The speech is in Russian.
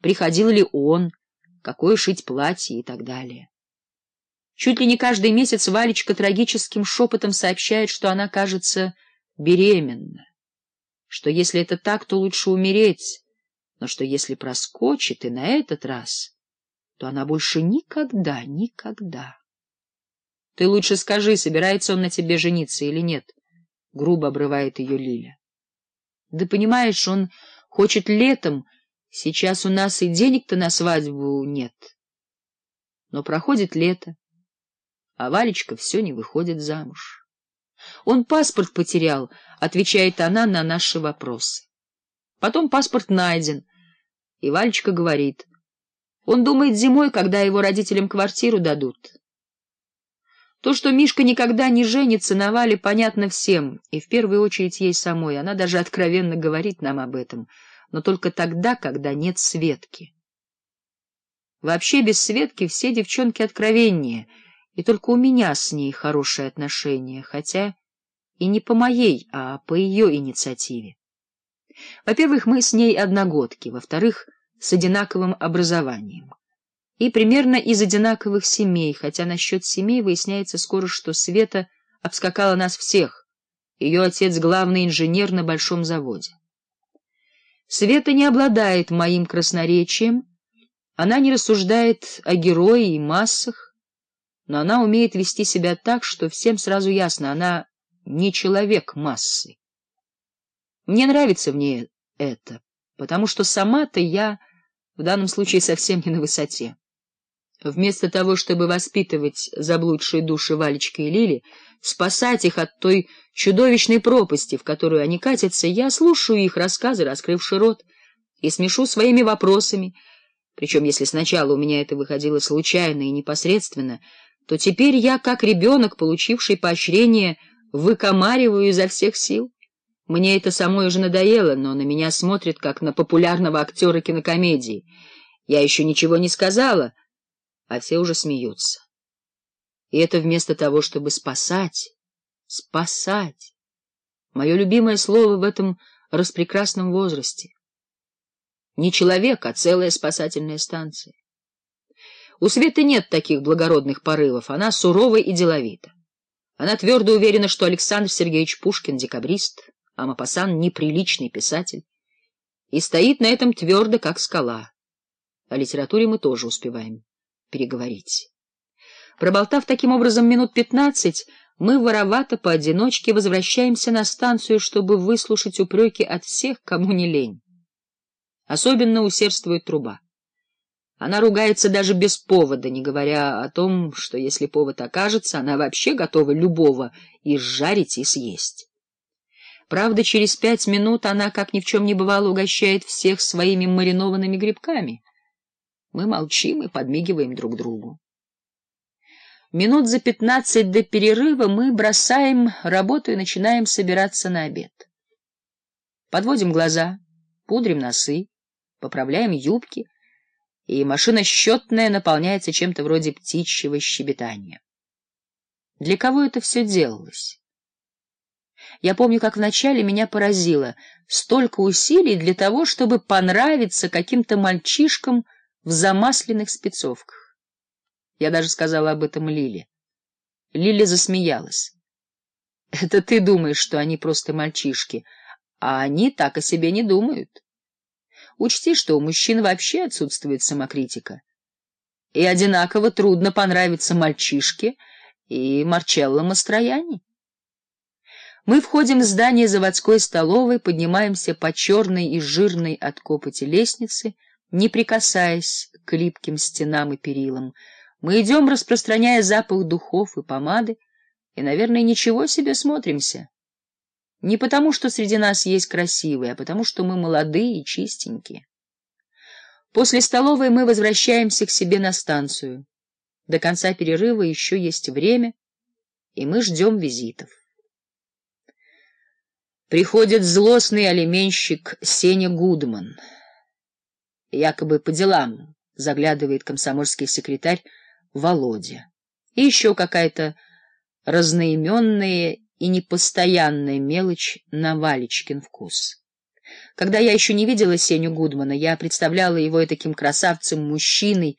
приходил ли он, какое шить платье и так далее. Чуть ли не каждый месяц Валечка трагическим шепотом сообщает, что она, кажется, беременна, что если это так, то лучше умереть, но что если проскочит и на этот раз, то она больше никогда, никогда. — Ты лучше скажи, собирается он на тебе жениться или нет, — грубо обрывает ее Лиля. — Да понимаешь, он хочет летом... Сейчас у нас и денег-то на свадьбу нет. Но проходит лето, а Валечка все не выходит замуж. Он паспорт потерял, отвечает она на наши вопросы. Потом паспорт найден, и Валечка говорит. Он думает зимой, когда его родителям квартиру дадут. То, что Мишка никогда не женится на Вале, понятно всем, и в первую очередь ей самой. Она даже откровенно говорит нам об этом — но только тогда, когда нет Светки. Вообще без Светки все девчонки откровеннее, и только у меня с ней хорошие отношения, хотя и не по моей, а по ее инициативе. Во-первых, мы с ней одногодки, во-вторых, с одинаковым образованием. И примерно из одинаковых семей, хотя насчет семей выясняется скоро, что Света обскакала нас всех. Ее отец — главный инженер на большом заводе. Света не обладает моим красноречием, она не рассуждает о герое и массах, но она умеет вести себя так, что всем сразу ясно, она не человек массы. Мне нравится в ней это, потому что сама-то я в данном случае совсем не на высоте. Вместо того, чтобы воспитывать заблудшие души Валечки и Лили, спасать их от той чудовищной пропасти, в которую они катятся, я слушаю их рассказы, раскрывший рот, и смешу своими вопросами. Причем, если сначала у меня это выходило случайно и непосредственно, то теперь я, как ребенок, получивший поощрение, выкомариваю изо всех сил. Мне это самой уже надоело, но на меня смотрят, как на популярного актера кинокомедии. Я еще ничего не сказала — а все уже смеются. И это вместо того, чтобы спасать, спасать. Мое любимое слово в этом распрекрасном возрасте. Не человек, а целая спасательная станция. У Светы нет таких благородных порывов, она сурова и деловита. Она твердо уверена, что Александр Сергеевич Пушкин — декабрист, а Мапасан — неприличный писатель, и стоит на этом твердо, как скала. О литературе мы тоже успеваем переговорить. Проболтав таким образом минут пятнадцать, мы воровато поодиночке возвращаемся на станцию, чтобы выслушать упреки от всех, кому не лень. Особенно усердствует труба. Она ругается даже без повода, не говоря о том, что если повод окажется, она вообще готова любого и сжарить, и съесть. Правда, через пять минут она, как ни в чем не бывало, угощает всех своими маринованными грибками — мы молчим и подмигиваем друг другу. Минут за пятнадцать до перерыва мы бросаем работу и начинаем собираться на обед. Подводим глаза, пудрим носы, поправляем юбки, и машина счетная наполняется чем-то вроде птичьего щебетания. Для кого это все делалось? Я помню, как вначале меня поразило столько усилий для того, чтобы понравиться каким-то мальчишкам, в замасленных спецовках. Я даже сказала об этом Лиле. Лиля засмеялась. Это ты думаешь, что они просто мальчишки, а они так о себе не думают. Учти, что у мужчин вообще отсутствует самокритика. И одинаково трудно понравиться мальчишке и Марчелло Мастрояни. Мы входим в здание заводской столовой, поднимаемся по черной и жирной от копоти лестнице, не прикасаясь к липким стенам и перилам. Мы идем, распространяя запах духов и помады, и, наверное, ничего себе смотримся. Не потому, что среди нас есть красивые, а потому, что мы молодые и чистенькие. После столовой мы возвращаемся к себе на станцию. До конца перерыва еще есть время, и мы ждем визитов. Приходит злостный алименщик Сеня Гудман — якобы по делам, заглядывает комсомольский секретарь Володя. И еще какая-то разноименная и непостоянная мелочь на Валечкин вкус. Когда я еще не видела Сеню Гудмана, я представляла его таким красавцем-мужчиной,